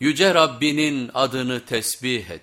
Yüce Rabbinin adını tesbih et.